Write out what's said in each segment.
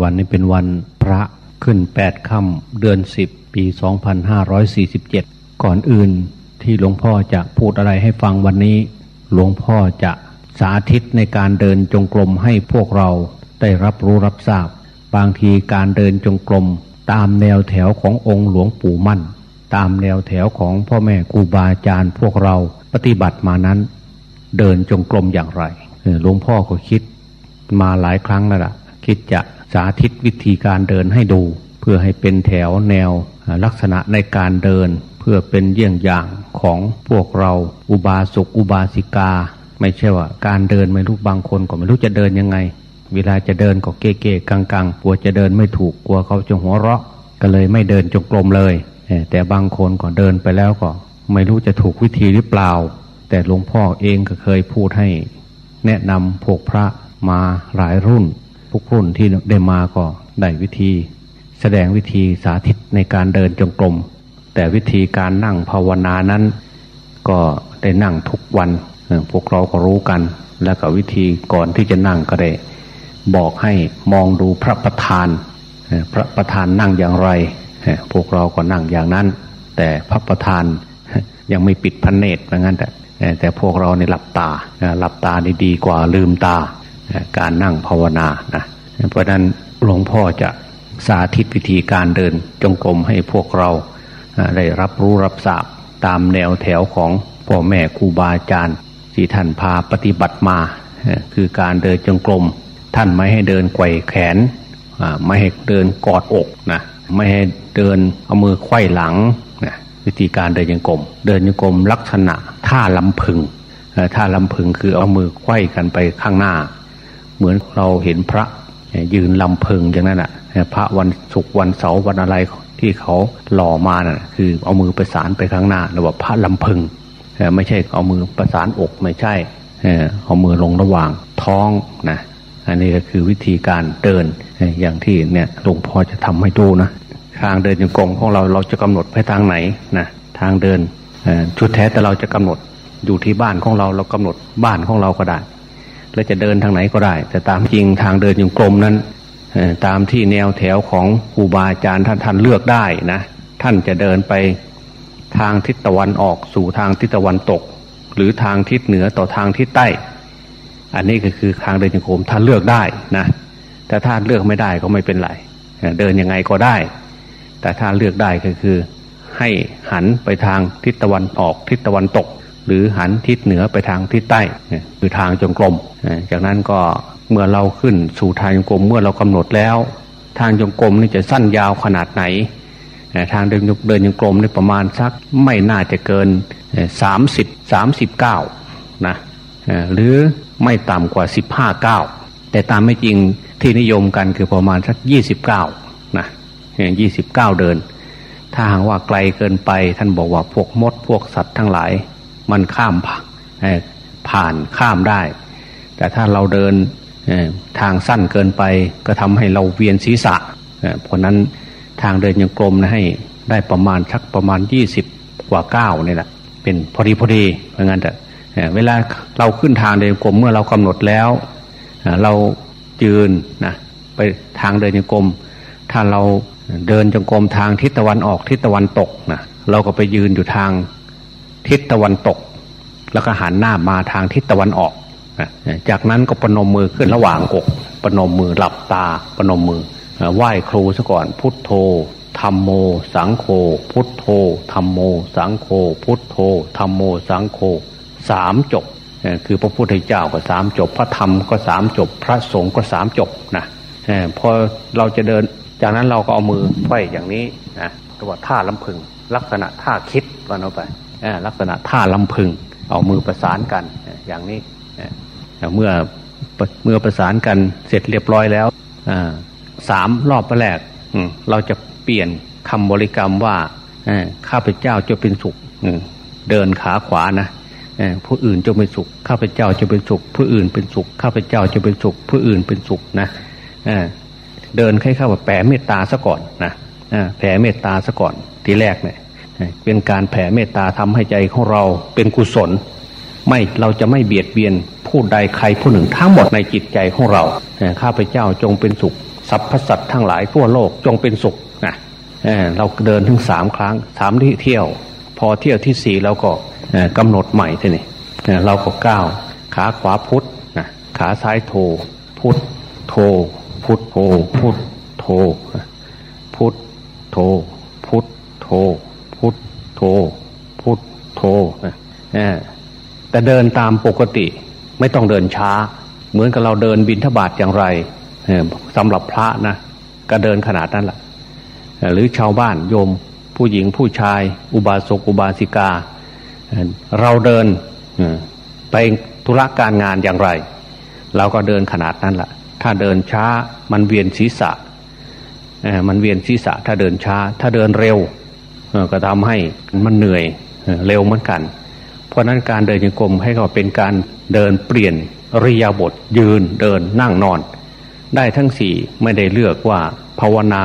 วันนี้เป็นวันพระขึ้นแปดค่ำเดือนสิบปี2547ก่อนอื่นที่หลวงพ่อจะพูดอะไรให้ฟังวันนี้ หลวงพ่อจะสาธิตในการเดินจงกรมให้พวกเราได้รับรู้รับทราบ บางทีการเดินจงกรมตามแนวแถวขององค์หลวงปู่มั่น ตามแนวแถวของพ่อแม่ครูบาอาจารย์พวกเราปฏิบัติมานั้น เดินจงกรมอย่างไรหลวงพ่อก็คิดมาหลายครั้งแล้วล่ะ คิดจะสาธิตวิธีการเดินให้ดู เพื่อให้เป็นแถวแนวลักษณะในการเดิน เพื่อเป็นเยี่ยงอย่างของพวกเราอุบาสกอุบาสิกา ไม่ใช่ว่าการเดินไม่รู้บางคนก็ไม่รู้จะเดินยังไง เวลาจะเดินก็เก๊ๆกังๆกลัวจะเดินไม่ถูกกลัวเขาจะหัวเราะ ก็เลยไม่เดินจงกรมเลยแต่บางคนก็เดินไปแล้วก็ ไม่รู้จะถูกวิธีหรือเปล่า แต่หลวงพ่อเองก็เคยพูดให้ แนะนำพวกพระมาหลายรุ่น พวกรุ่นที่ได้มาก็ได้วิธี แสดงวิธีสาธิตในการเดินจงกรม แต่วิธีการนั่งภาวนานั้น ก็ได้นั่งทุกวันพวกเราก็รู้กัน แล้วก็วิธีก่อนที่จะนั่งก็ได้บอกให้มองดูพระประธาน พระประธานนั่งอย่างไร พวกเราก็นั่งอย่างนั้น แต่พระประธานยังไม่ปิดพันเนตรเหมือนกันแต่แต่พวกเราในหลับตาหลับตานี่ดีกว่าลืมตา การนั่งภาวนานะเพราะนั้นหลวงพ่อจะสาธิตวิธีการเดินจงกรมให้พวกเราได้รับรู้รับทราบตามแนวแถวของพ่อแม่ครูบาอาจารย์ที่ท่านพาปฏิบัติมา คือการเดินจงกรมท่านไม่ให้เดินไกวแขนไม่ให้เดินกอดอกนะไม่ให้เดินเอามือไขว้หลังนะวิธีการเดินจงกรมเดินจงกรมลักษณะท่าลำพึงท่าลำพึงคือเอามือไขว้กันไปข้างหน้า เหมือนเราเห็นพระยืนลำพึงอย่างนั้นแหะพระวันศุกร์วันเสาร์วันอะไรที่เขาหล่อมาน่ะ คือเอามือประสานไปข้างหน้าเรียกว่าพระลำพึงไม่ใช่เอามือประสานอกไม่ใช่เอามือลงระหว่างท้องนะอันนี้ก็คือวิธีการเดินอย่างที่เนี่ยหลวงพ่อจะทำให้ดูนะทางเดินยังกรมของเราเราจะกำหนดไปทางไหนนะทางเดินชุดแท้แต่เราจะกำหนดอยู่ที่บ้านของเราเรากำหนดบ้านของเราก็ได้ และจะเดินทางไหนก็ได้ แต่ตามจริงทางเดินยงกลมนั้นตามที่แนวแถวของครูบาอาจารย์ท่านท่านเลือกได้นะท่านจะเดินไปทางทิศตะวันออกสู่ทางทิศตะวันตก หรือทางทิศเหนือต่อทางทิศใต้ อันนี้ก็คือทางเดินยงกลมท่านเลือกได้นะแต่ถ้านเลือกไม่ได้ก็ไม่เป็นไรเดินยังไงก็ได้ แต่ถ้าเลือกได้ก็คือให้หันไปทางทิศตะวันออกทิศตะวันตก หรือหันทิศเหนือไปทางทิศใต้คือทางจงกรมจากนั้นก็เมื่อเราขึ้นสู่ทางจงกรมเมื่อเรากำหนดแล้ว ทางจงกรมนี่จะสั้นยาวขนาดไหน ทางเดินเดินจงกรมนี่ประมาณสักไม่น่าจะเกินสามสิบสามสิบเก้านะหรือไม่ต่ำกว่าสิบห้าเก้าแต่ตามไม่จริงที่นิยมกันคือประมาณสักยี่สิบเก้านะยี่สิบเก้าเดิน ถ้าหากว่าไกลเกินไปท่านบอกว่าพวกมดพวกสัตว์ทั้งหลาย มันข้ามผ่านข้ามได้ แต่ถ้าเราเดินทางสั้นเกินไปก็ทำให้เราเวียนศีรษะเพราะนั้นทางเดินยังกลมนะให้ได้ประมาณชักประมาณยี่สิบกว่าเก้านี่แหละเป็นพอดีพอดีเพราะงั้นแต่เวลาเราขึ้นทางเดินกลมเมื่อเรากำหนดแล้วเรายืนนะไปทางเดินจงกรมถ้าเราเดินจงกรมทางทิศตะวันออกทิศตะวันตกนะเราก็ไปยืนอยู่ทาง ทิศตะวันตก แล้วก็หันหน้ามาทางทิศตะวันออก จากนั้นก็ปนมมือขึ้นระหว่างอกปนมมือหลับตาปนมมือไหว้ครูซะก่อนพุทโธธรรมโม สังโฆพุทโธธรรมโม สังโฆพุทโธธรรมโม สังโฆสามจบคือพระพุทธเจ้าก็สามจบ พระธรรมก็สามจบ พระสงฆ์ก็สามจบนะพอเราจะเดิน จากนั้นเราก็เอามือไขว้อย่างนี้นะตัวท่าลำพึง ลักษณะท่าคิดวันเอาไป ลักษณะท่าลำพึง เอามือประสานกันอย่างนี้เมื่อเมื่อประสานกันเสร็จเรียบร้อยแล้วสามรอบแรกเราจะเปลี่ยนคำบริกรรมว่าข้าพเจ้าจะเป็นสุขเดินขาขวานะผู้อื่นจะเป็นสุข ข้าพเจ้าจะเป็นสุข ผู้อื่นเป็นสุข ข้าพเจ้าจะเป็นสุข ผู้อื่นเป็นสุขนะเดินค่อยๆว่าแผ่เมตตาซะก่อนนะแผ่เมตตาซะก่อนทีแรกเนี่ย เป็นการแผ่เมตตาทำให้ใจของเราเป็นกุศล ไม่เราจะไม่เบียดเบียนผู้ใดใครผู้หนึ่งทั้งหมดในจิตใจของเราข้าพเจ้าจงเป็นสุขสรรพสัตว์ทั้งหลายทั่วโลกจงเป็นสุขนะเราเดินถึงสามครั้งสามที่เที่ยว พอเที่ยวที่สี่เราก็กำหนดใหม่ทีนี้เราก็ก้าวขาขวาพุทธขาซ้ายโท พุทธโท พุทธโทพุทธโทพุทธโทพุทธโท พุทธโทพุทโทแต่เดินตามปกติ ไม่ต้องเดินช้า เหมือนกับเราเดินบินทบาทอย่างไรสำหรับพระนะก็เดินขนาดนั้นแหละหรือชาวบ้านโยมผู้หญิงผู้ชาย อุบาสกอุบาสิกา เราเดินไปธุระการงานอย่างไร เราก็เดินขนาดนั้นแหละถ้าเดินช้ามันเวียนศีรษะมันเวียนศีรษะถ้าเดินช้า ถ้าเดินเร็ว ก็ทำให้มันเหนื่อยเร็วเหมือนกัน เพราะนั้นการเดินยังกลมให้ก็เป็นการเดินเปลี่ยนริยาบทยืนเดินนั่งนอน ได้ทั้งสี่ไม่ได้เลือกว่าภาวนา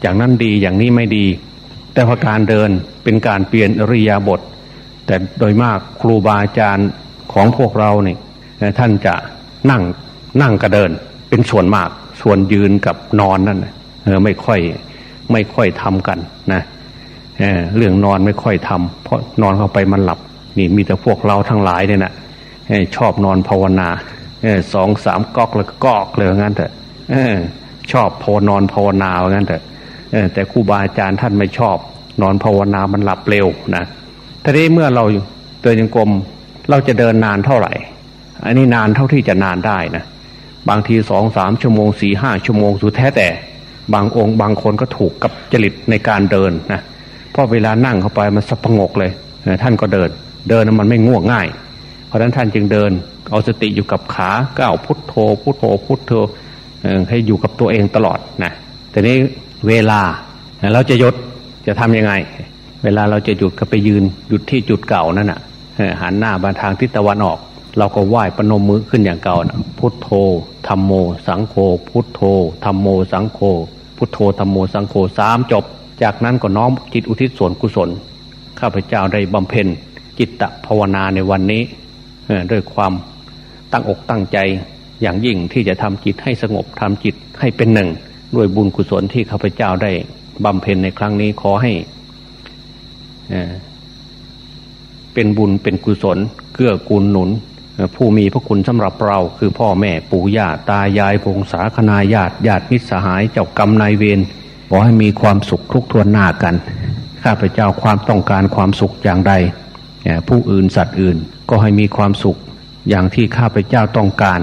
อย่างนั้นดีอย่างนี้ไม่ดี แต่พอการเดินเป็นการเปลี่ยนริยาบท แต่โดยมากครูบาอาจารย์ของพวกเราเนี่ยท่านจะนั่งนั่งกระเดินเป็นส่วนมาก ส่วนยืนกับนอนนั่นไม่ค่อย ไม่ค่อยทำกันนะเเรื่องนอนไม่ค่อยทำเพราะนอนเข้าไปมันหลับ นี่มีแต่พวกเราทั้งหลายเนี่ยนะชอบนอนภาวนาสองสามก๊อกแล้วก็กอกเลยงั้นเถอะชอบพอนอนภาวนางั้นเถอะแต่ครูบาอาจารย์ท่านไม่ชอบ นอนภาวนามันหลับเร็วนะทีนี้เมื่อเราเดินยังกลมเราจะเดินนานเท่าไหร่ อันนี้นานเท่าที่จะนานได้นะบางทีสองสามชั่วโมงสี่ห้าชั่วโมงสุดแท้แต่ บางองค์บางคนก็ถูกกับจริตในการเดินนะเพราะเวลานั่งเข้าไปมันสะพงกเลยท่านก็เดิน เดินมันไม่ง่วงง่าย เพราะฉะนั้นท่านจึงเดิน เอาสติอยู่กับขาก้าวพุทโธพุทโธพุทโธให้อยู่กับตัวเองตลอดนะแต่นี้เวลาเราจะยุดจะทํำยังไง เวลาเราจะหยุดก็ไปยืนหยุดที่จุดเก่านั่นน่ะหันหน้ามาทางทิศตะวันออก เราก็ไหว้ปนมมือขึ้นอย่างเก่านะพุทโธธรรมโม สังโฆพุทโธธรรมโมสังโฆ พุทโธธรรมโมสังโฆสามจบ จากนั้นก็น้อมจิตอุทิศส่วนกุศล ข้าพเจ้าได้บำเพ็ญจิตตภาวนาในวันนี้ด้วยความตั้งอกตั้งใจอย่างยิ่งที่จะทำจิตให้สงบทำจิตให้เป็นหนึ่ง ด้วยบุญกุศลที่ข้าพเจ้าได้บำเพ็ญในครั้งนี้ขอให้เป็นบุญเป็นกุศล เกื้อกูลหนุน ผู้มีพระคุณสำหรับเราคือพ่อแม่ปู่ย่าตายายพงศาคณาญาติญาติมิตรสหายเจ้ากรรมนายเวรขอให้มีความสุขทุกทวนหน้ากัน ข้าพเจ้าความต้องการความสุขอย่างใดผู้อื่นสัตว์อื่นก็ให้มีความสุขอย่างที่ข้าพเจ้าต้องการ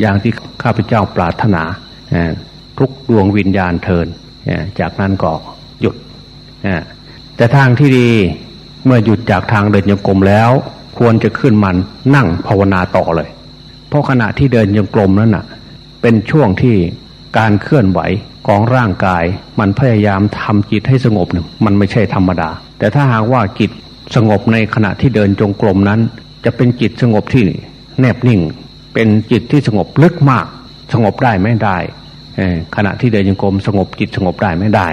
อย่างที่ข้าพเจ้าปรารถนาทุกดวงวิญญาณเทินจากนั้นก็หยุดแต่ทางที่ดีเมื่อหยุดจากทางเดินโยกลมแล้ว ควรจะขึ้นมันนั่งภาวนาต่อเลย เพราะขณะที่เดินโยกลมนั้นน่ะ เป็นช่วงที่การเคลื่อนไหวของร่างกาย มันพยายามทำจิตให้สงบหนึ่งมันไม่ใช่ธรรมดา แต่ถ้าหากว่าจิตสงบในขณะที่เดินจงกรมนั้น จะเป็นจิตสงบที่แนบนิ่ง เป็นจิตที่สงบลึกมาก สงบได้ไม่ได้ขณะที่เดินยังกรมสงบจิตสงบได้ไม่ได้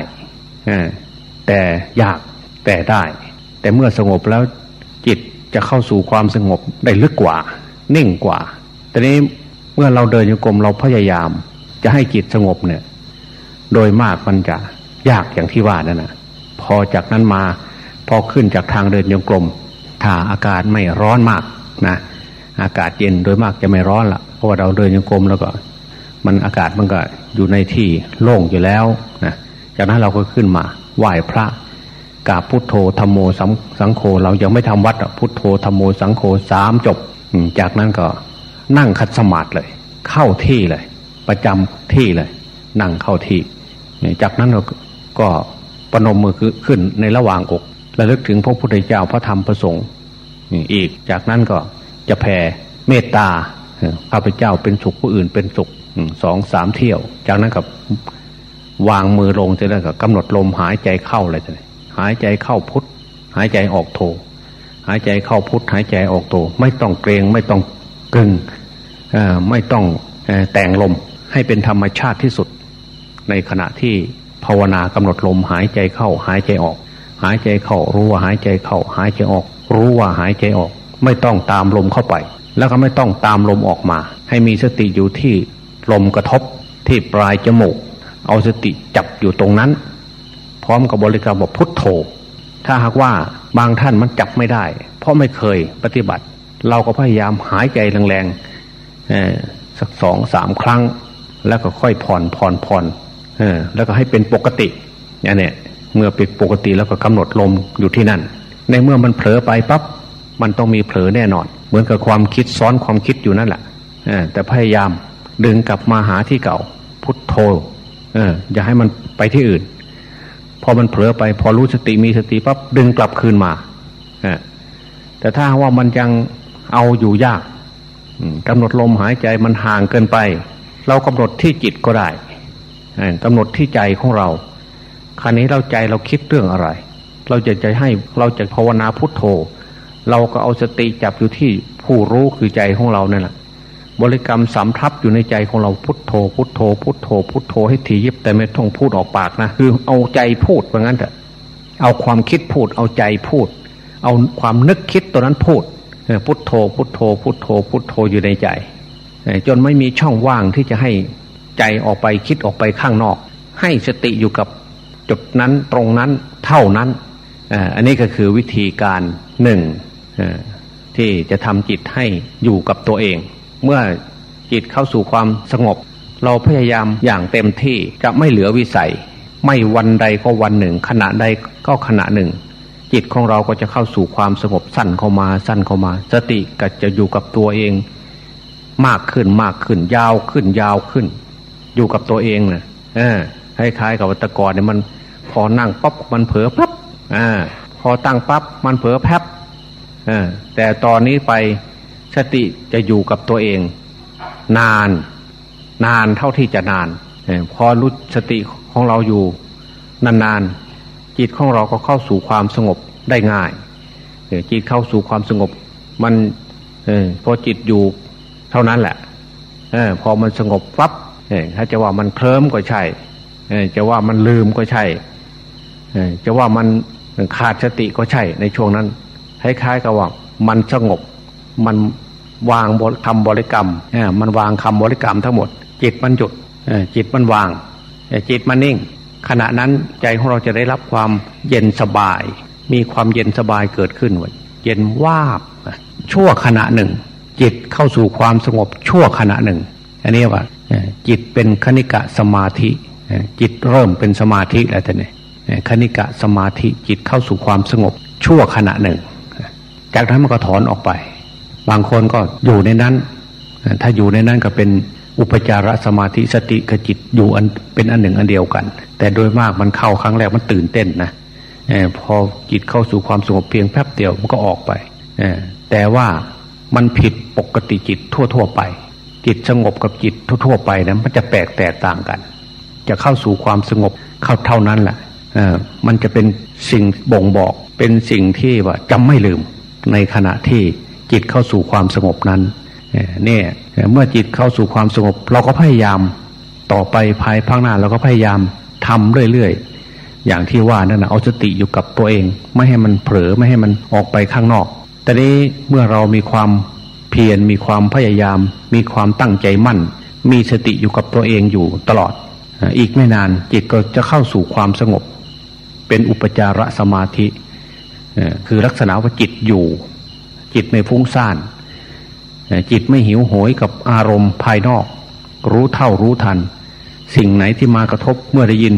แต่ยากแต่ได้ แต่เมื่อสงบแล้ว จะเข้าสู่ความสงบได้ลึกกว่า นิ่งกว่า แต่นี้เมื่อเราเดินโยกรมเราพยายาม จะให้จิตสงบเนี่ย โดยมากมันจะยากอย่างที่ว่านั่นนะพอจากนั้นมาพอขึ้นจากทางเดินโยกลมถ้าอากาศไม่ร้อนมากนะ อากาศเย็นโดยมากจะไม่ร้อนละเพราะว่าเราเดินโยกรมแล้วก็ มันอากาศมันก็อยู่ในที่โล่งอยู่แล้วนะจากนั้นเราก็ขึ้นมาไหว้พระ กราบพุทโธธรรมโมสังโฆเรายังไม่ทำวัดพุทโธธรรมโมสังโฆสามจบ จากนั้นก็นั่งคัดสมาธิเลย เข้าที่เลย ประจำที่เลย นั่งเข้าที่ จากนั้นเราก็ปนมมือขึ้นในระหว่างอกระลึกถึงพระพุทธเจ้าพระธรรมพระสงฆ์อีกจากนั้นก็จะแผ่เมตตาข้าพเจ้าเป็นสุขผู้อื่นเป็นสุขสองสามเที่ยว จากนั้นกับวางมือลงจะได้กับกำหนดลมหายใจเข้าอะไรจะหายใจเข้าพุทหายใจออกโท หายใจเข้าพุทหายใจออกโท ไม่ต้องเกรงไม่ต้องกึงไม่ต้องแต่งลมให้เป็นธรรมชาติที่สุด ในขณะที่ภาวนากำหนดลมหายใจเข้าหายใจออก หายใจเข้ารู้ว่าหายใจเข้าหายใจออก รู้ว่าหายใจออก ไม่ต้องตามลมเข้าไป แล้วก็ไม่ต้องตามลมออกมา ให้มีสติอยู่ที่ลมกระทบที่ปลายจมูก เอาสติจับอยู่ตรงนั้น พร้อมกับบริกรรมบอกพุทโธ ถ้าหากว่าบางท่านมันจับไม่ได้ เพราะไม่เคยปฏิบัติ เราก็พยายามหายใจแรงๆสักสองสามครั้ง แล้วก็ค่อยผ่อนผ่อนผ่อนแล้วก็ให้เป็นปกติอย่างนี้เมื่อเป็นปกติแล้วก็กำหนดลมอยู่ที่นั่น ในเมื่อมันเผลอไปปับ๊บมันต้องมีเผลอแน่นอน เหมือนกับความคิดซ้อนความคิดอยู่นั่นแหละแต่พยายามดึงกลับมาหาที่เก่า พุทโธออย่าให้มันไปที่อื่น พอมันเผลอไป พอรู้สติมีสติปั๊บดึงกลับคืนมาแต่ถ้าว่ามันยังเอาอยู่ยากกำหนดลมหายใจมันห่างเกินไป เรากำหนดที่จิตก็ได้กำหนดที่ใจของเราคราวนี้เราใจเราคิดเรื่องอะไร เราจะจะให้เราจะภาวนาพุทโธ เราก็เอาสติจับอยู่ที่ผู้รู้คือใจของเราเนี่ยแหละ บริกรรมสำทับอยู่ในใจของเราพุทโธ พุทโธ พุทโธ พุทโธให้ทียิบแต่ไม่ต้องพูดออกปากนะคือเอาใจพูดว่างั้นเถอะเอาความคิดพูด เอาใจพูด เอาความนึกคิดตัวนั้นพูดพุทโธ พุทโธ พุทโธ พุทโธอยู่ในใจจนไม่มีช่องว่างที่จะให้ใจออกไปคิดออกไปข้างนอก ให้สติอยู่กับจุดนั้นตรงนั้นเท่านั้นอันนี้ก็คือวิธีการหนึ่งที่จะทำจิตให้อยู่กับตัวเอง เมื่อจิตเข้าสู่ความสงบ เราพยายามอย่างเต็มที่จะไม่เหลือวิสัย ไม่วันใดก็วันหนึ่ง ขณะใดก็ขณะหนึ่ง จิตของเราก็จะเข้าสู่ความสงบสั้นเข้ามาสั้นเข้ามา สติก็จะอยู่กับตัวเอง มากขึ้นมากขึ้น ยาวขึ้นยาวขึ้น อยู่กับตัวเองนะ่ะคล้ายๆกับวัตกรเนี่ยมันพอนั่งปั๊บมันเผลอปั๊บอ่าพอตั้งปั๊บมันเผลอแป๊บอ่าแต่ตอนนี้ไป สติจะอยู่กับตัวเอง นาน นานเท่าที่จะนานพอรู้สติของเราอยู่ นานๆจิตของเราก็เข้าสู่ความสงบได้ง่ายจิตเข้าสู่ความสงบ มันอพอจิตอยู่เท่านั้นแหละอพอมันสงบปั๊บถ้าจะว่ามันเคลิ้มก็ใช่จะว่ามันลืมก็ใช่จะว่ามันขาดสติก็ใช่ในช่วงนั้นคล้ายๆกับว่ามันสงบมัน วางคำบริกรรมมันวางคำบริกรรมทั้งหมด จิตมันหยุดจิตมันวางจิตมันนิ่ง ขณะนั้นใจของเราจะได้รับความเย็นสบาย มีความเย็นสบายเกิดขึ้นวเย็นวาบชั่วขณะหนึ่ง จิตเข้าสู่ความสงบชั่วขณะหนึ่ง อันนี้ว่าจิตเป็นคณิกะสมาธิ จิตเริ่มเป็นสมาธิแล้วแต่เนี่ยคณิกะสมาธิจิตเข้าสู่ความสงบชั่วขณะหนึ่ง จากนั้นมันก็ถอนออกไป บางคนก็อยู่ในนั้น ถ้าอยู่ในนั้นก็เป็นอุปจารสมาธิสติกจิตอยู่อันเป็นอันหนึ่งอันเดียวกัน แต่โดยมากมันเข้าครั้งแรกมันตื่นเต้นนะพอจิตเข้าสู่ความสงบเพียงแป๊บเดียวมันก็ออกไปแต่ว่ามันผิดปกติจิตทั่ว ๆ ไป จิตสงบกับจิตทั่ว ๆ ไปนะมันจะแปลกแตกต่างกัน จะเข้าสู่ความสงบเข้าเท่านั้นแหละมันจะเป็นสิ่งบ่งบอกเป็นสิ่งที่ว่าจำไม่ลืมในขณะที่ จิตเข้าสู่ความสงบนั้นเนี่ยเมื่อจิตเข้าสู่ความสงบ เราก็พยายามต่อไปภายภาคหน้าเราก็พยายามทำเรื่อยๆอย่างที่ว่านั่นนะเอาสติอยู่กับตัวเอง ไม่ให้มันเผลอไม่ให้มันออกไปข้างนอก แต่นี้เมื่อเรามีความเพียรมีความพยายาม มีความตั้งใจมั่น มีสติอยู่กับตัวเองอยู่ตลอด อีกไม่นานจิตก็จะเข้าสู่ความสงบ เป็นอุปจารสมาธิคือลักษณะว่าจิตอยู่ จิตไม่ฟุ้งซ่านจิตไม่หิวโหยกับอารมณ์ภายนอก รู้เท่ารู้ทัน สิ่งไหนที่มากระทบเมื่อได้ยิน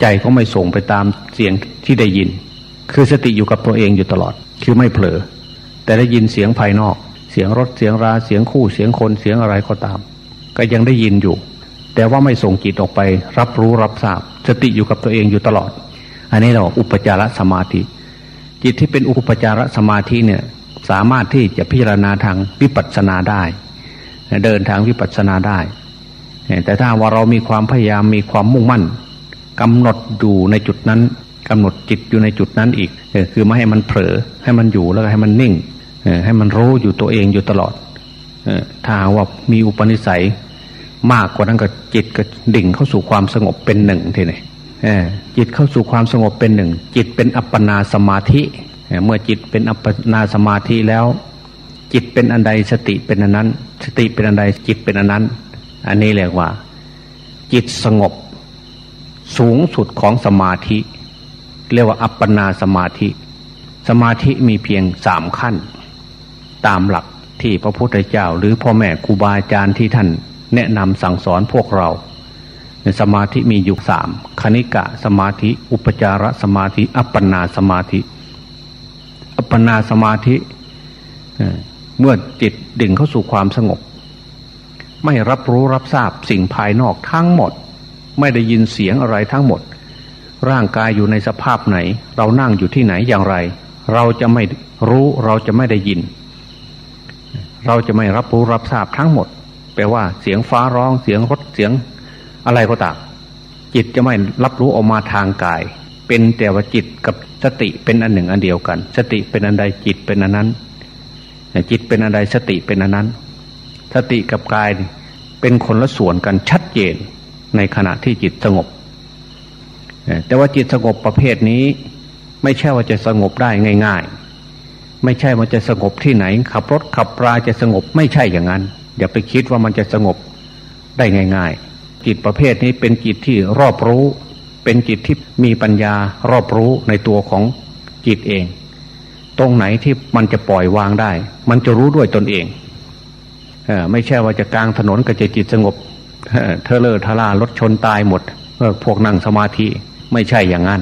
ใจก็ไม่ส่งไปตามเสียงที่ได้ยิน คือสติอยู่กับตัวเองอยู่ตลอด คือไม่เผลอ แต่ได้ยินเสียงภายนอก เสียงรถเสียงราเสียงคู่เสียงคนเสียงอะไรก็ตาม ก็ยังได้ยินอยู่ แต่ว่าไม่ส่งจิตออกไป รับรู้รับทราบ สติอยู่กับตัวเองอยู่ตลอด อันนี้เราอุปจารสมาธิ จิตที่เป็นอุปจารสมาธิเนี่ย สามารถที่จะพิจารณาทางวิปัสสนาได้ เดินทางวิปัสสนาได้ แต่ถ้าว่าเรามีความพยายามมีความมุ่งมั่นกำหนดอยู่ในจุดนั้นกำหนดจิตอยู่ในจุดนั้นอีกคือไม่ให้มันเผลอให้มันอยู่แล้วให้มันนิ่งให้มันรู้อยู่ตัวเองอยู่ตลอดถ้าว่ามีอุปนิสัยมากกว่านั้นก็จิตก็ดิ่งเข้าสู่ความสงบเป็นหนึ่งทีนี้จิตเข้าสู่ความสงบเป็นหนึ่ง จิตเป็นอัปปนาสมาธิ เมื่อจิตเป็นอัปปนาสมาธิแล้ว จิตเป็นอันใดสติเป็นอันนั้น สติเป็นอันใดจิตเป็นอันนั้น อันนี้เรียกว่า จิตสงบสูงสุดของสมาธิ เรียกว่าอัปปนาสมาธิ สมาธิมีเพียงสามขั้น ตามหลักที่พระพุทธเจ้า หรือพ่อแม่ครูบาอาจารย์ที่ท่านแนะนำสั่งสอนพวกเราสมาธิมีอยู่สามคณิกะสมาธิ อุปจารสมาธิ อัปปนาสมาธิ ปนาสมาธิเมื่อจิตดิ่งเข้าสู่ความสงบ ไม่รับรู้รับทราบสิ่งภายนอกทั้งหมด ไม่ได้ยินเสียงอะไรทั้งหมด ร่างกายอยู่ในสภาพไหน เรานั่งอยู่ที่ไหนอย่างไร เราจะไม่รู้เราจะไม่ได้ยิน เราจะไม่รับรู้รับทราบทั้งหมด แปลว่าเสียงฟ้าร้องเสียงรถเสียงอะไรก็ตามจิตจะไม่รับรู้ออกมาทางกาย เป็นแต่ว่าจิตกับสติเป็นอันหนึ่งอันเดียวกัน สติเป็นอันใดจิตเป็นอันนั้นจิตเป็นอันใดสติเป็นอันนั้น สติกับกายเป็นคนละส่วนกันชัดเจนในขณะที่จิตสงบ แต่ว่าจิตสงบประเภทนี้ ไม่ใช่ว่าจะสงบได้ง่าย ๆ ไม่ใช่ว่าจะสงบที่ไหน ขับรถขับปลาจะสงบไม่ใช่อย่างนั้นอย่าไปคิดว่ามันจะสงบได้ง่าย ๆ จิตประเภทนี้เป็นจิตที่รอบรู้ เป็นจิตที่มีปัญญารอบรู้ในตัวของจิตเอง ตรงไหนที่มันจะปล่อยวางได้ มันจะรู้ด้วยตนเองเออไม่ใช่ว่าจะกลางถนนกับจิตสงบเทเลอทารารถชนตายหมดเอพวกนั่งสมาธิไม่ใช่อย่างนั้น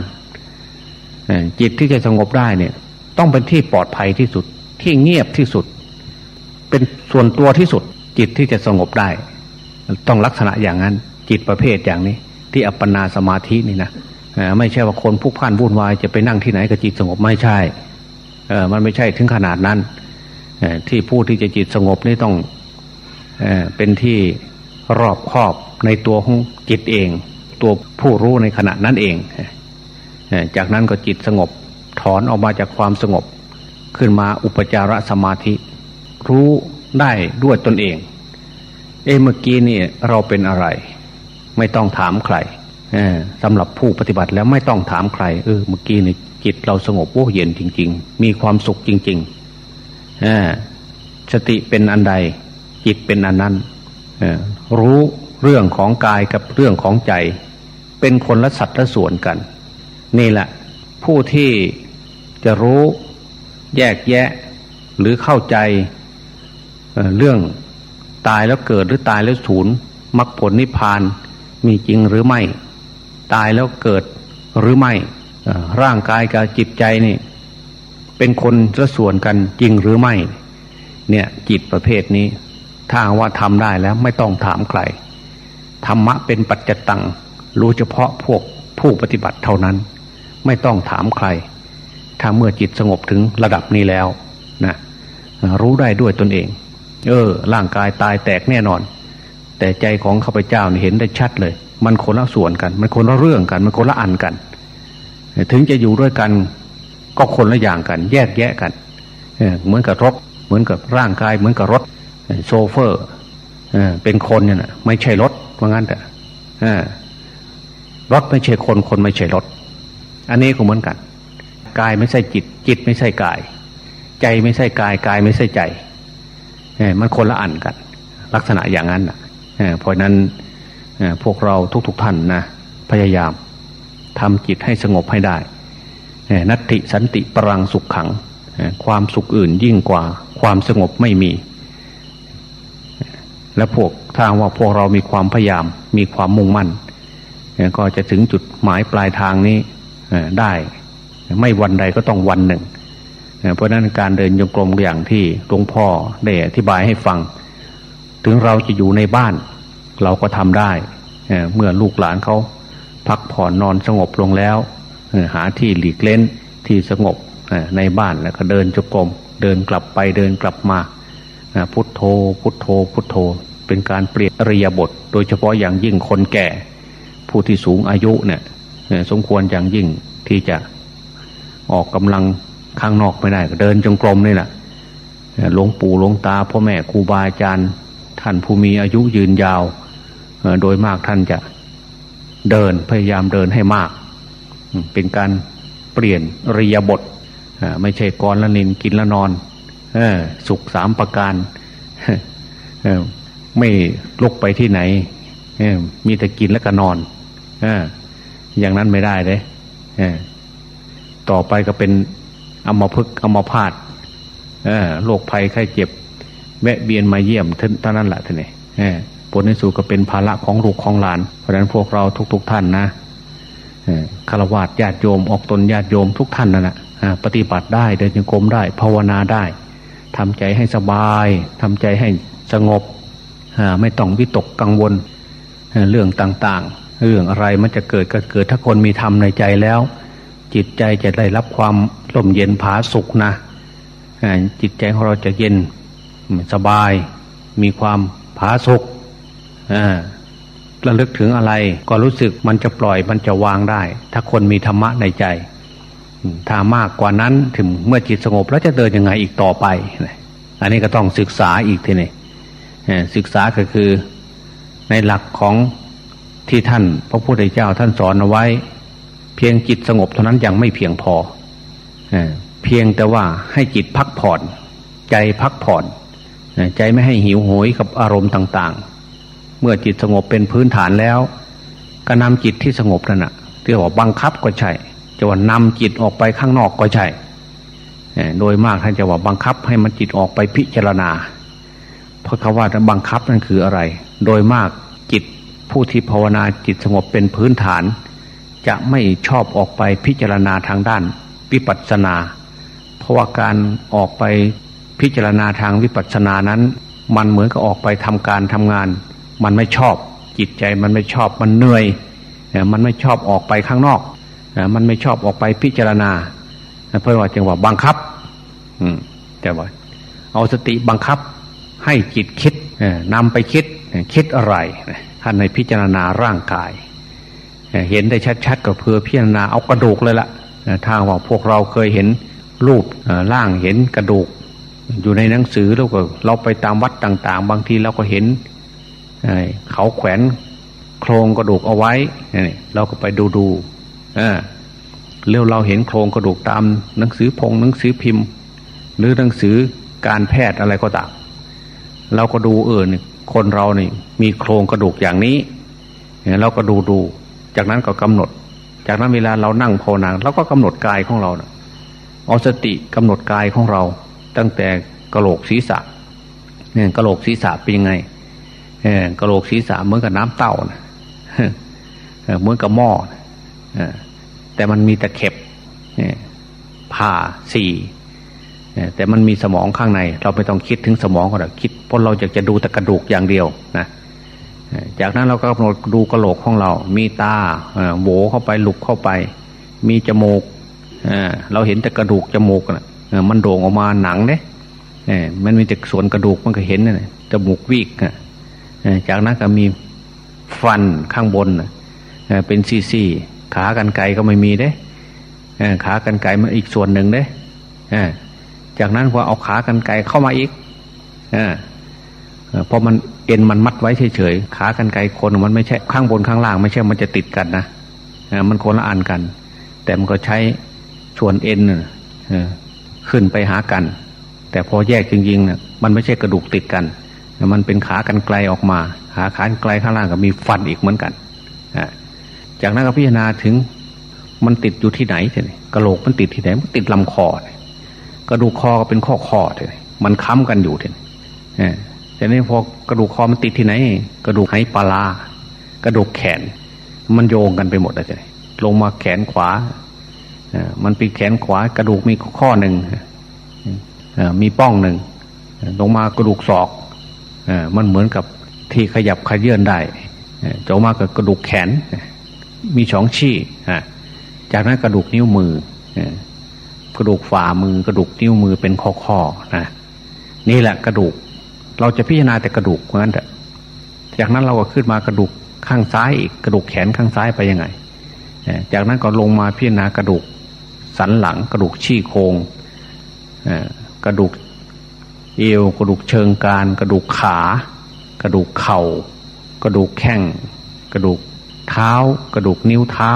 จิตที่จะสงบได้เนี่ย ต้องเป็นที่ปลอดภัยที่สุด ที่เงียบที่สุด เป็นส่วนตัวที่สุด จิตที่จะสงบได้ ต้องลักษณะอย่างนั้น จิตประเภทอย่างนี้ ที่อัปปนาสมาธินี่นะไม่ใช่ว่าคนผู้พันวุ่นวายจะไปนั่งที่ไหนกับจิตสงบไม่ใช่เออมันไม่ใช่ถึงขนาดนั้นที่ผู้ที่จะจิตสงบนี่ต้องเเป็นที่รอบครอบในตัวของจิตเอง ตัวผู้รู้ในขณะนั้นเอง จากนั้นก็จิตสงบถอนออกมาจากความสงบ ขึ้นมาอุปจารสมาธิ รู้ได้ด้วยตนเอง เอเมื่อกี้นี่เราเป็นอะไร ไม่ต้องถามใครสำหรับผู้ปฏิบัติแล้วไม่ต้องถามใคร เออเมื่อกี้นี่จิตเราสงบโอ้เย็นจริง ๆ มีความสุขจริงๆสติเป็นอันใด จิตเป็นอันนั้นรู้เรื่องของกายกับเรื่องของใจ เป็นคนละสัตว์ละส่วนกัน นี่แหละ ผู้ที่จะรู้แยกแยะหรือเข้าใจเรื่องตายแล้วเกิดหรือตายแล้วสูญมรรคผลนิพพาน มีจริงหรือไม่ ตายแล้วเกิดหรือไม่ ร่างกายกับจิตใจนี่เป็นคนละส่วนกันจริงหรือไม่ เนี่ยจิตประเภทนี้ ถ้าว่าทำได้แล้วไม่ต้องถามใครธรรมะเป็นปัจจตัง รู้เฉพาะพวกผู้ปฏิบัติเท่านั้น ไม่ต้องถามใคร ถ้าเมื่อจิตสงบถึงระดับนี้แล้วนะรู้ได้ด้วยตนเอง เออ ร่างกายตายแตกแน่นอน แต่ใจของข้าพเจ้าเห็นได้ชัดเลย มันคนละส่วนกัน มันคนละเรื่องกัน มันคนละอันกัน ถึงจะอยู่ด้วยกัน ก็คนละอย่างกัน แยกแยะกันเหมือนกับรถ เหมือนกับร่างกาย เหมือนกับรถโซเฟอร์เป็นคนเนี่ยนะไม่ใช่รถว่างั้นแต่รถไม่ใช่คนคนไม่ใช่รถ อันนี้ก็เหมือนกันกายไม่ใช่จิต จิตไม่ใช่กาย ใจไม่ใช่กาย กายไม่ใช่ใจมันคนละอันกัน ลักษณะอย่างนั้นนะ เพราะนั้นพวกเราทุกๆทท่านนะพยายามทำจิตให้สงบให้ได้ นัตติสันติปรังสุขขัง ความสุขอื่นยิ่งกว่าความสงบไม่มี และพวกถ้าว่าพวกเรามีความพยายามมีความมุ่งมั่น ก็จะถึงจุดหมายปลายทางนี้ได้ ไม่วันใดก็ต้องวันหนึ่ง เพราะนั้นการเดินโยกลมอย่างที่หลวงพ่อได้อธิบายให้ฟัง ถึงเราจะอยู่ในบ้าน เราก็ทำได้เมื่อลูกหลานเขาพักผ่อนนอนสงบลงแล้ว หาที่หลีกเล่นที่สงบในบ้านแล้วก็เดินจกรมเดินกลับไปเดินกลับมาพุทโธ พุทโธ พุทโธ เป็นการเปลี่ยนอริยบท โดยเฉพาะอย่างยิ่งคนแก่ ผู้ที่สูงอายุเนี่ยสมควรอย่างยิ่งที่จะออกกำลังข้างนอกไม่ได้ก็เดินจงกรมนี่แหละหลวงปู่หลวงตาพ่อแม่ครูบาอาจารย์ ท่านผู้มีอายุยืนยาว โดยมากท่านจะเดินพยายามเดินให้มาก เป็นการเปลี่ยนริยบทไม่ใช่กรละนินกินละนอนสุขสามประการไม่ลุกไปที่ไหนมีแต่กินแล้วก็นอนอย่างนั้นไม่ได้เลยต่อไปก็เป็นอมพึกอมพาดโรคภัยไข้เจ็บ แวะเบียนมาเยี่ยมเท่านั้นแหละท่านนี่ผลในสุดก็เป็นภาระของลูกของหลาน เพราะฉะนั้นพวกเราทุกๆทท่านนะคารวะญาติโยมออกตนญาติโยมทุกท่านนั่นแหละปฏิบัติได้เดินจงกรมได้ ภาวนาได้ทำใจให้สบายทำใจให้สงบไม่ต้องวิตกกังวลเรื่องต่างๆ เรื่องอะไรมันจะเกิดก็เกิดถ้าคนมีธรรมในใจแล้ว จิตใจจะได้รับความล่มเย็นผาสุกนะจิตใจของเราจะเย็น สบาย มีความผาสุกระลึกถึงอะไร ก็รู้สึกมันจะปล่อยมันจะวางได้ ถ้าคนมีธรรมะในใจถ้ามากกว่านั้นถึงเมื่อจิตสงบแล้วจะเดินยังไงอีกต่อไป อันนี้ก็ต้องศึกษาอีกทีนี่ศึกษาก็คือในหลักของที่ท่านพระพุทธเจ้าท่านสอนเอาไว้ เพียงจิตสงบเท่านั้นยังไม่เพียงพอเพียงแต่ว่าให้จิตพักผ่อน ใจพักผ่อน ใจไม่ให้หิวโหยกับอารมณ์ต่าง ๆ เมื่อจิตสงบเป็นพื้นฐานแล้วก็นำจิตที่สงบนั่นนะเรียกว่าบังคับก็ใช่จะว่านำจิตออกไปข้างนอกก็ใช่โดยมากท่านจะว่าบังคับให้มันจิตออกไปพิจารณา เพราะคำว่าบังคับนั่นคืออะไร โดยมากจิตผู้ที่ภาวนาจิตสงบเป็นพื้นฐาน จะไม่ชอบออกไปพิจารณาทางด้านวิปัสสนา เพราะว่าการออกไป พิจารณาทางวิปัสสนานั้น มันเหมือนกับออกไปทำการทำงาน มันไม่ชอบ จิตใจมันไม่ชอบมันเหนื่อยมันไม่ชอบออกไปข้างนอกมันไม่ชอบออกไปพิจารณาเพื่อว่าจังหวะบังคับ อืมแต่ว่า เอาสติบังคับ ให้จิตคิดนำไปคิดคิดอะไรท่านในพิจารณาร่างกาย เห็นได้ชัดๆก็เพื่อพิจารณาเอากระดูกเลยละ่ะทางว่าพวกเราเคยเห็นรูปร่างเห็นกระดูก อยู่ในหนังสือแล้วก็เราไปตามวัดต่าง ๆ บางทีเราก็เห็นเขาแขวนโครงกระดูกเอาไว้เราก็ไปดูดูเออเร็วเราเห็นโครงกระดูกตามหนังสือพงหนังสือพิมพ์ หรือหนังสือการแพทย์อะไรก็ตามเราก็ดูเออคนเราเนี่ยมีโครงกระดูกอย่างนี้เราก็ดูดูจากนั้นก็กำหนด จากนั้นเวลาเรานั่งภาวนาเราก็กำหนดกายของเราเอาสติกำหนดกายของเรา ตั้งแต่กระโหลกศีรษะเนี่ยกระโหลกศีรษะเป็นยังไงเออกระโหลกศีรษะเหมือนกับน้ำเต้านะเหมือนกับหม้อแต่มันมีตะเข็บผ่าสี่แต่มันมีสมองข้างใน เราไม่ต้องคิดถึงสมองก็ได้คิดเพราะเราอยากจะดูแต่กระดูกอย่างเดียวนะจากนั้นเราก็กำหนดดูกระโหลกของเรา มีตาโหวเข้าไปหลุกเข้าไป มีจมูกเราเห็นแต่กระดูกจมูกนะ มันโด่งออกมาหนังเนี่ยมันมีแต่ส่วนกระดูกมันก็เห็นนะจมูกวีกจากนั้นก็มีฟันข้างบนเป็นซี่ๆขากันไกก็ไม่มีเด้ขากันไกมันอีกส่วนหนึ่งเด้จากนั้นพอเอาขากันไกเข้ามาอีกพอมันเอ็นมันมัดไว้เฉยๆขากันไกคนมันไม่ใช่ข้างบนข้างล่างไม่ใช่มันจะติดกันนะมันคนละอันกัน แต่มันก็ใช้ส่วนเอ็น ขึ้นไปหากัน แต่พอแยกจริงๆเนี่ยมันไม่ใช่กระดูกติดกัน มันเป็นขากันไกลออกมาขาขาไกลข้างล่างก็มีฟันอีกเหมือนกันจากนั้นก็พิจารณาถึงมันติดอยู่ที่ไหนเ่ยกระโหลกมันติดที่ไหนมันติดลำคอ กระดูกคอก็เป็นข้อคอเ่ยมันค้ำกันอยู่เ่ยแต่นี้พอกระดูกคอมันติดที่ไหน กระดูกไหปลา กระดูกแขน มันโยงกันไปหมดเลยลงมาแขนขวา มันปีแขนขวากระดูกมีข้อหนึ่งมีป้องหนึ่งลงมากระดูกศอกมันเหมือนกับที่ขยับขยื่นได้จะมากับกระดูกแขน มีสองชี้จากนั้นกระดูกนิ้วมือกระดูกฝ่ามือกระดูกนิ้วมือเป็นข้อข้อนะนี่แหละกระดูก เราจะพิจารณาแต่กระดูกเหมือนกันจากนั้นเราก็ขึ้นมากระดูกข้างซ้ายอีกกระดูกแขนข้างซ้ายไปยังไง จากนั้นก็ลงมาพิจารณากระดูก สันหลัง กระดูกชี้โครงกระดูกเอวกระดูกเชิงการ กระดูกขา กระดูกเข่า กระดูกแข้งกระดูกเท้า กระดูกนิ้วเท้า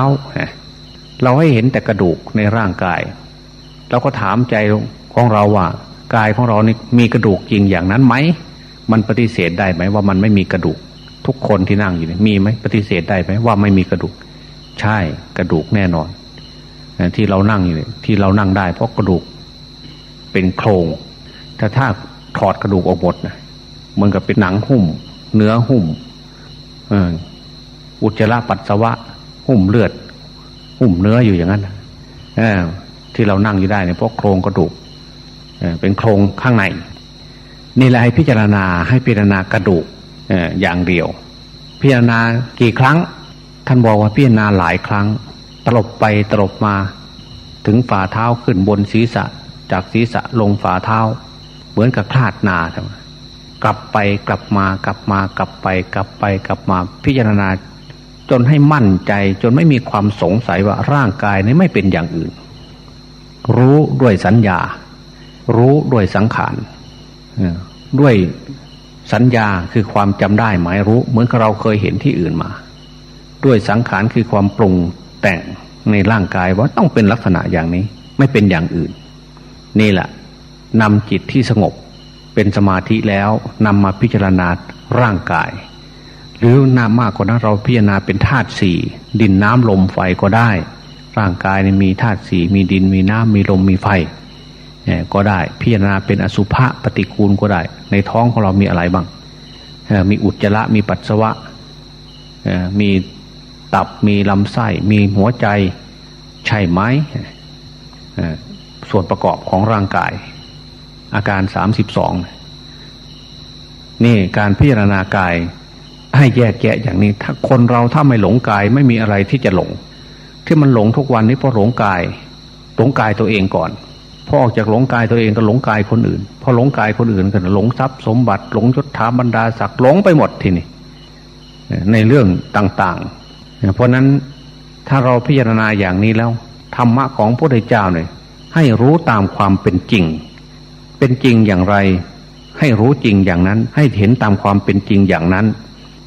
เราให้เห็นแต่กระดูกในร่างกายเราก็ถามใจของเราว่ากายของเรานี่มีกระดูกจริงอย่างนั้นไหมมันปฏิเสธได้ไหมว่ามันไม่มีกระดูก ทุกคนที่นั่งอยู่นี่มีไหมปฏิเสธได้ไหมว่าไม่มีกระดูก ใช่กระดูกแน่นอน ที่เรานั่งอยู่ที่เรานั่งได้ เพราะกระดูกเป็นโครงแต่ถ้าถอดกระดูกออกหมดนะมันก็เป็นหนังหุ้ม เนื้อหุ้มอุจจาระปัสสาวะ หุ้มเลือด หุ้มเนื้ออยู่อย่างนั้นที่เรานั่งอยู่ได้เนี่ยเพราะโครงกระดูกเป็นโครงข้างในนี่แหละให้พิจารณาให้พิจารณากระดูกอย่างเดียว พิจารณากี่ครั้ง ท่านบอกว่าพิจารณาหลายครั้ง ตลบไปตลบมา ถึงฝ่าเท้าขึ้นบนศีรษะ จากศีรษะลงฝ่าเท้า เหมือนกับคลาดนาทกลับไปกลับมากลับมากลับไป กลับไปกลับมาพิจารณา จนให้มั่นใจจนไม่มีความสงสัยว่าร่างกายนี้ไม่เป็นอย่างอื่น รู้ด้วยสัญญา รู้ด้วยสังขารด้วยสัญญาคือความจำได้หมายรู้ เหมือนเราเคยเห็นที่อื่นมา ด้วยสังขารคือความปรุง แต่งในร่างกายว่าต้องเป็นลักษณะอย่างนี้ ไม่เป็นอย่างอื่น นี่แหละนำจิตที่สงบเป็นสมาธิแล้วนำมาพิจารณาร่างกาย หรือนามากกว่านั้นเราพิจารณาเป็นธาตุสี่ดินน้ำลมไฟก็ได้ ร่างกายมีธาตุสี่มีดินมีน้ำมีลมมีไฟก็ได้พิจารณาเป็นอสุภะปฏิคูลก็ได้ ในท้องของเรามีอะไรบ้างมีอุจจาระมีปัสสาวะมี ตับมีลำไส้มีหัวใจใช่ไหมส่วนประกอบของร่างกาย อาการสามสิบสองนี่การพิจารณากายให้แยกแยะอย่างนี้ ถ้าคนเราถ้าไม่หลงกายไม่มีอะไรที่จะหลง ที่มันหลงทุกวันนี้เพราะหลงกาย หลงกายตัวเองก่อนพอออกจากหลงกายตัวเองก็หลงกายคนอื่น พอหลงกายคนอื่นก็หลงทรัพย์สมบัติหลงยศถาบรรดาศักดิ์หลงไปหมดทีนี่ในเรื่องต่างๆ เพราะนั้นถ้าเราพิจารณาอย่างนี้แล้วธรรมะของพระพุทธเจ้าเนี่ยให้รู้ตามความเป็นจริง เป็นจริงอย่างไร ให้รู้จริงอย่างนั้น ให้เห็นตามความเป็นจริงอย่างนั้น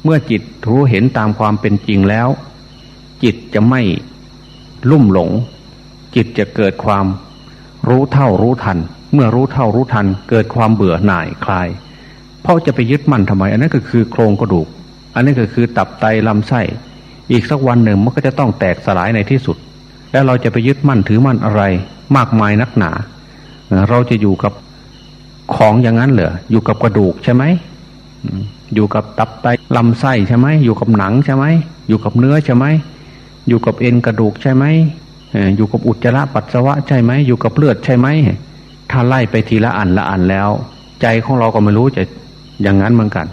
เมื่อจิตรู้เห็นตามความเป็นจริงแล้ว จิตจะไม่ลุ่มหลง จิตจะเกิดความรู้เท่ารู้ทัน เมื่อรู้เท่ารู้ทัน เกิดความเบื่อหน่ายคลาย เพราะจะไปยึดมั่นทำไม อันนั้นก็คือโครงกระดูก อันนี้ก็คือตับไตลำไส้ อีกสักวันหนึ่งมันก็จะต้องแตกสลายในที่สุด แล้วเราจะไปยึดมั่นถือมั่นอะไร มากมายนักหนา เราจะอยู่กับของอย่างนั้นเหรออยู่กับกระดูกใช่ไหมอยู่กับตับไตลำไส้ใช่ไหมอยู่กับหนังใช่ไหมอยู่กับเนื้อใช่ไหมอยู่กับเอ็นกระดูกใช่ไหมอยู่กับอุจจาระปัสสาวะใช่ไหมอยู่กับเลือดใช่ไหมถ้าไล่ไปทีละอันละอันแล้ว ใจของเราก็ไม่รู้จะอย่างนั้นเหมือนกัน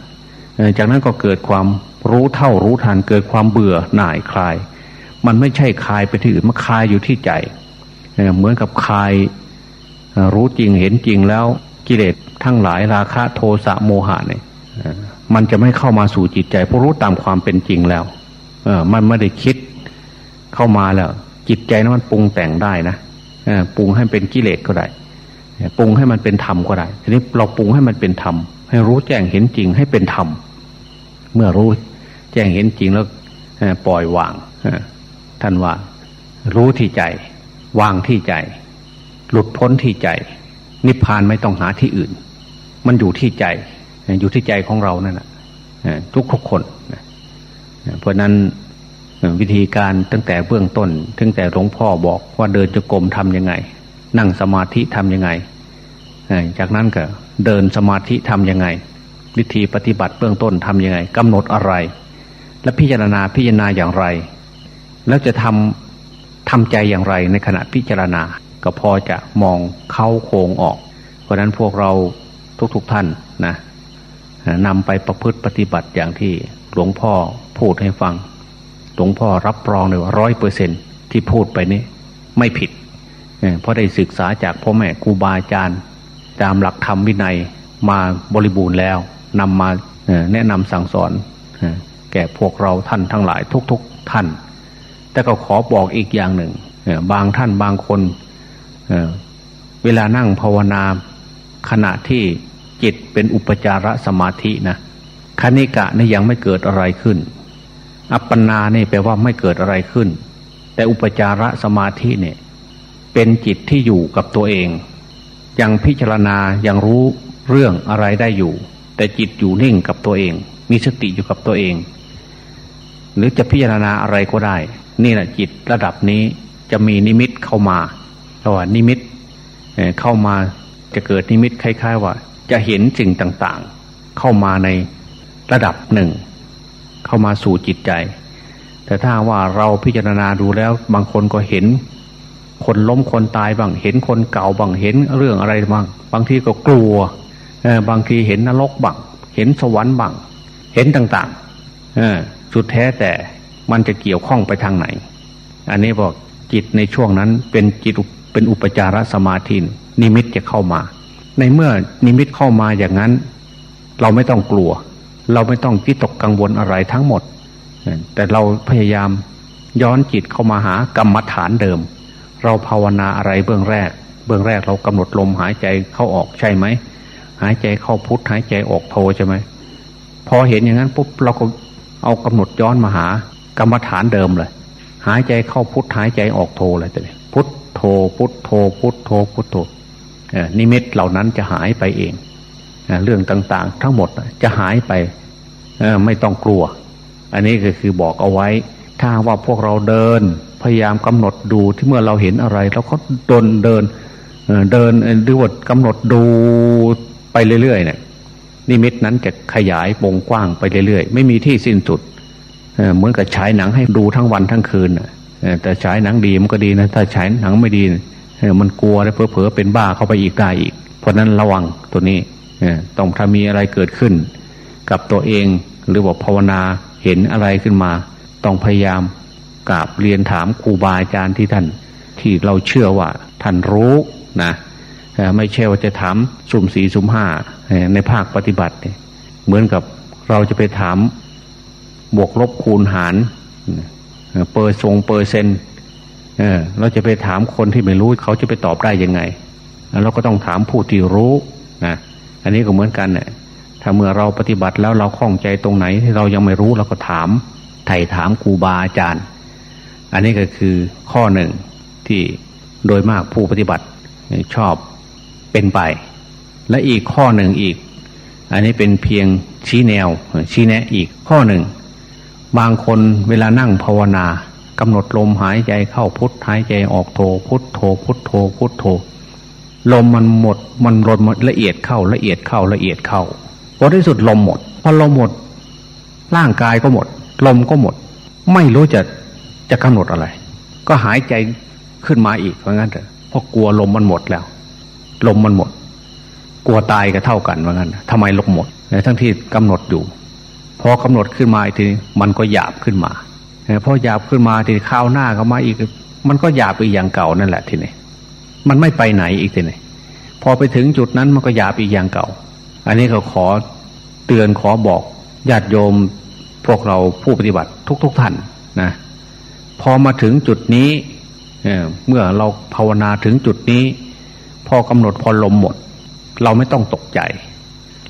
จากนั้นก็เกิดความ รู้เท่ารู้ทันเกิดความเบื่อหน่ายคลาย มันไม่ใช่คลายไปที่อื่นมันคลายอยู่ที่ใจเหมือนกับคลายรู้จริงเห็นจริงแล้วกิเลสทั้งหลายราคะโทสะโมหะเนี่ยมันจะไม่เข้ามาสู่จิตใจเพราะรู้ตามความเป็นจริงแล้ว เออมันไม่ได้คิดเข้ามาแล้ว จิตใจนั้นมันปรุงแต่งได้นะปรุงให้เป็นกิเลสก็ได้ปรุงให้มันเป็นธรรมก็ได้ทีนี้เราปรุงให้มันเป็นธรรมให้รู้แจ้งเห็นจริงให้เป็นธรรมเมื่อรู้ แจ้งเห็นจริงแล้วปล่อยวางท่านว่า รู้ที่ใจ วางที่ใจ หลุดพ้นที่ใจ นิพพานไม่ต้องหาที่อื่น มันอยู่ที่ใจ อยู่ที่ใจของเรานั่นแหละทุกทุกคนเพราะนั้นวิธีการตั้งแต่เบื้องต้น ตั้งแต่หลวงพ่อบอกว่าเดินจะกรมทำยังไง นั่งสมาธิทำยังไง จากนั้นก็เดินสมาธิทำยังไง วิธีปฏิบัติเบื้องต้นทำยังไงกำหนดอะไร และพิจารณาพิจารณาอย่างไร แล้วจะทำทำใจอย่างไรในขณะพิจารณาก็พอจะมองเข้าโคงออก เพราะนั้นพวกเราทุกๆทท่านนะนำไปประพฤติปฏิบัติอย่างที่หลวงพ่อพูดให้ฟัง หลวงพ่อรับรองเลยว่าร้อยเปอร์เซนที่พูดไปนี้ไม่ผิด เพราะได้ศึกษาจากพ่อแม่ครูบาอาจารย์ตามหลักธรรมวินัยมาบริบูรณ์แล้วนำมาแนะนำสั่งสอน แก่พวกเราท่านทั้งหลายทุก ๆ ท่าน แต่ก็ขอบอกอีกอย่างหนึ่งบางท่านบางคนเวลานั่งภาวนาขณะที่จิตเป็นอุปจารสมาธินะคณิกะนี่ยังไม่เกิดอะไรขึ้น อัปปนาเนี่ยแปลว่าไม่เกิดอะไรขึ้น แต่อุปจารสมาธิเนี่ย เป็นจิตที่อยู่กับตัวเอง ยังพิจารณายังรู้เรื่องอะไรได้อยู่ แต่จิตอยู่นิ่งกับตัวเอง มีสติอยู่กับตัวเอง หรือจะพิจารณาอะไรก็ได้ นี่แหละจิตระดับนี้จะมีนิมิตเข้ามาเพราะว่านิมิตเข้ามาจะเกิดนิมิตคล้าย ๆ ว่า จะเห็นสิ่งต่างๆ เข้ามาในระดับหนึ่ง เข้ามาสู่จิตใจ แต่ถ้าว่าเราพิจารณาดูแล้วบางคนก็เห็น คนล้มคนตายบ้างเห็นคนเก่าบ้างเห็นเรื่องอะไรบ้าง บางทีก็กลัวบางทีเห็นนรกบ้างเห็นสวรรค์บ้างเห็นต่างๆ สุดแท้แต่มันจะเกี่ยวข้องไปทางไหน อันนี้บอกจิตในช่วงนั้นเป็นจิตเป็นอุปจารสมาธินิมิตจะเข้ามา ในเมื่อนิมิตเข้ามาอย่างนั้น เราไม่ต้องกลัว เราไม่ต้องคิดตกกังวลอะไรทั้งหมด แต่เราพยายามย้อนจิตเข้ามาหากรรมฐานเดิม เราภาวนาอะไรเบื้องแรก เบื้องแรกเรากำหนดลมหายใจเข้าออกใช่ไหมหายใจเข้าพุทหายใจออกโทใช่ไหมพอเห็นอย่างนั้นปุ๊บเราก็ เอากำหนดย้อนมาหากรรมฐานเดิมเลย หายใจเข้าพุทหายใจออกโทเลยแต่พุทโทพุทโทพุทโทพุทโทนิมิตเหล่านั้นจะหายไปเองเรื่องต่างๆ ทั้งหมดจะหายไปไม่ต้องกลัว อันนี้ก็คือบอกเอาไว้ ถ้าว่าพวกเราเดิน พยายามกำหนดดูที่เมื่อเราเห็นอะไรเราก็เดินเดินเดินดูวดกำหนดดูไปเรื่อยๆเนี่ย นิมิตนั้นจะขยายวงกว้างไปเรื่อยๆ ไม่มีที่สิ้นสุดเหมือนกับฉายหนังให้ดูทั้งวันทั้งคืนแต่ฉายหนังดีมันก็ดีนะ ถ้าฉายหนังไม่ดีมันกลัวแล้วเผลอๆเป็นบ้าเข้าไปอีกได้อีก เพราะนั้นระวังตัวนี้ต้องถ้ามีอะไรเกิดขึ้น กับตัวเองหรือว่าภาวนาเห็นอะไรขึ้นมา ต้องพยายามกราบเรียนถามครูบาอาจารย์ที่ท่าน ที่เราเชื่อว่าท่านรู้นะ ไม่ใช่ว่าจะถามสุ่มสี่สุ่มห้าในภาคปฏิบัติเหมือนกับเราจะไปถามบวกลบคูณหารเปอร์ทรงเปอร์เซนเเราจะไปถามคนที่ไม่รู้เขาจะไปตอบได้ยังไงเราก็ต้องถามผู้ที่รู้นะอันนี้ก็เหมือนกันเนี่ยถ้าเมื่อเราปฏิบัติแล้วเราคล่องใจตรงไหนที่เรายังไม่รู้เราก็ถามไถ่ถามครูบาอาจารย์ อันนี้ก็คือข้อหนึ่งที่โดยมากผู้ปฏิบัติชอบ เป็นไป และอีกข้อหนึ่งอีก อันนี้เป็นเพียงชี้แนวชี้แนะอีกข้อหนึ่ง บางคนเวลานั่งภาวนากำหนดลมหายใจเข้าพุทหายใจออกโทพุทโทพุทโทพุทโทลมมันหมดมันลมละเอียดเข้าละเอียดเข้าละเอียดเข้าพอที่สุดลมหมดพอลมหมด ร่างกายก็หมด ลมก็หมด ไม่รู้จะจะกำหนดอะไร ก็หายใจขึ้นมาอีกเพราะงั้นเถอะเพราะกลัวลมมันหมดแล้ว ลมมันหมด กลัวตายก็เท่ากันว่างั้นทำไมลมหมดทั้งที่กำหนดอยู่พอกำหนดขึ้นมาทีมันก็หยาบขึ้นมาพอหยาบขึ้นมาทีข้าวหน้าก็มาอีก มันก็หยาบไปอย่างเก่านั่นแหละทีนี้มันไม่ไปไหนอีกทีนี้พอไปถึงจุดนั้นมันก็หยาบอีกอย่างเก่า อันนี้เขาขอเตือนขอบอกญาติโยมพวกเราผู้ปฏิบัติทุกๆทท่านนะพอมาถึงจุดนี้เมื่อเราภาวนาถึงจุดนี้ พอกำหนดพอลมหมด เราไม่ต้องตกใจ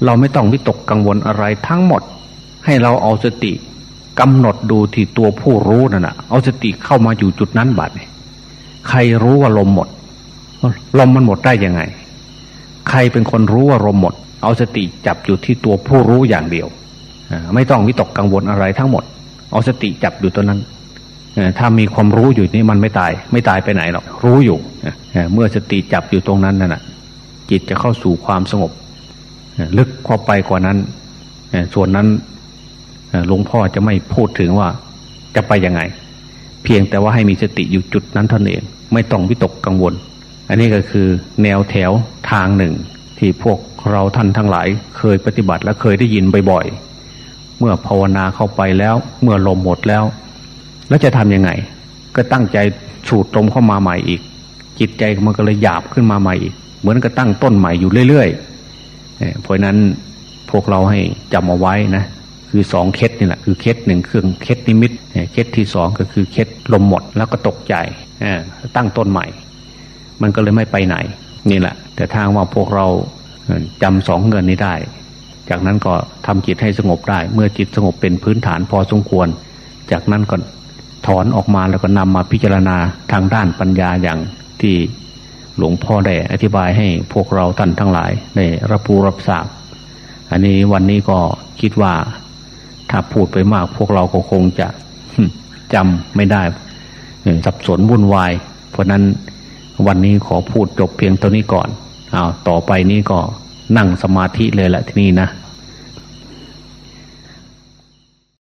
เราไม่ต้องวิตกกังวลอะไรทั้งหมด ให้เราเอาสติกำหนดดูที่ตัวผู้รู้นั่นนะเอาสติเข้ามาอยู่จุดนั้นบัดใครรู้ว่าลมหมด ลมมันหมดได้ยังไง ใครเป็นคนรู้ว่าลมหมด เอาสติจับอยู่ที่ตัวผู้รู้อย่างเดียวไม่ต้องวิตกกังวลอะไรทั้งหมด เอาสติจับอยู่ตัวนั้น ถ้ามีความรู้อยู่นี่มันไม่ตาย ไม่ตายไปไหนหรอกรู้อยู่เมื่อสติจับอยู่ตรงนั้นนั่นแหะจิตจะเข้าสู่ความสงบ ลึกเข้าไปกว่านั้น ส่วนนั้นหลวงพ่อจะไม่พูดถึงว่าจะไปยังไง เพียงแต่ว่าให้มีสติอยู่จุดนั้นเท่านั้นเอง ไม่ต้องวิตกกังวล อันนี้ก็คือแนวแถวทางหนึ่ง ที่พวกเราท่านทั้งหลาย เคยปฏิบัติและเคยได้ยินบ่อยๆเมื่อภาวนาเข้าไปแล้ว เมื่อลมหมดแล้ว แล้วจะทํำยังไง ก็ตั้งใจสูดลมเข้ามาใหม่อีก จิตใจมันก็เลยหยาบขึ้นมาใหม่อีก เหมือนกับตั้งต้นใหม่อยู่เรื่อยๆเพราะนั้นพวกเราให้จำเอาไว้นะคือสองเคสนี่แหละคือเคสหนึ่งเรื่องเคสนิมิตเคสที่สองก็คือเคสลมหมดแล้วก็ตกใจตั้งต้นใหม่ มันก็เลยไม่ไปไหนนี่แหละ แต่ถ้าว่าพวกเราจำสองเงื่อนนี้ได้ จากนั้นก็ทำจิตให้สงบได้ เมื่อจิตสงบเป็นพื้นฐานพอสมควร จากนั้นก็ ถอนออกมาแล้วก็นำมาพิจารณาทางด้านปัญญาอย่างที่หลวงพ่อได้อธิบายให้พวกเราท่านทั้งหลายได้รับรู้รับทราบ อันนี้วันนี้ก็คิดว่าถ้าพูดไปมาก พวกเราก็คงจะจำไม่ได้สับสนวุ่นวาย เพราะนั้นวันนี้ขอพูดจบเพียงตัวนี้ก่อนเอาต่อไปนี้ก็นั่งสมาธิเลยแหละที่นี่นะ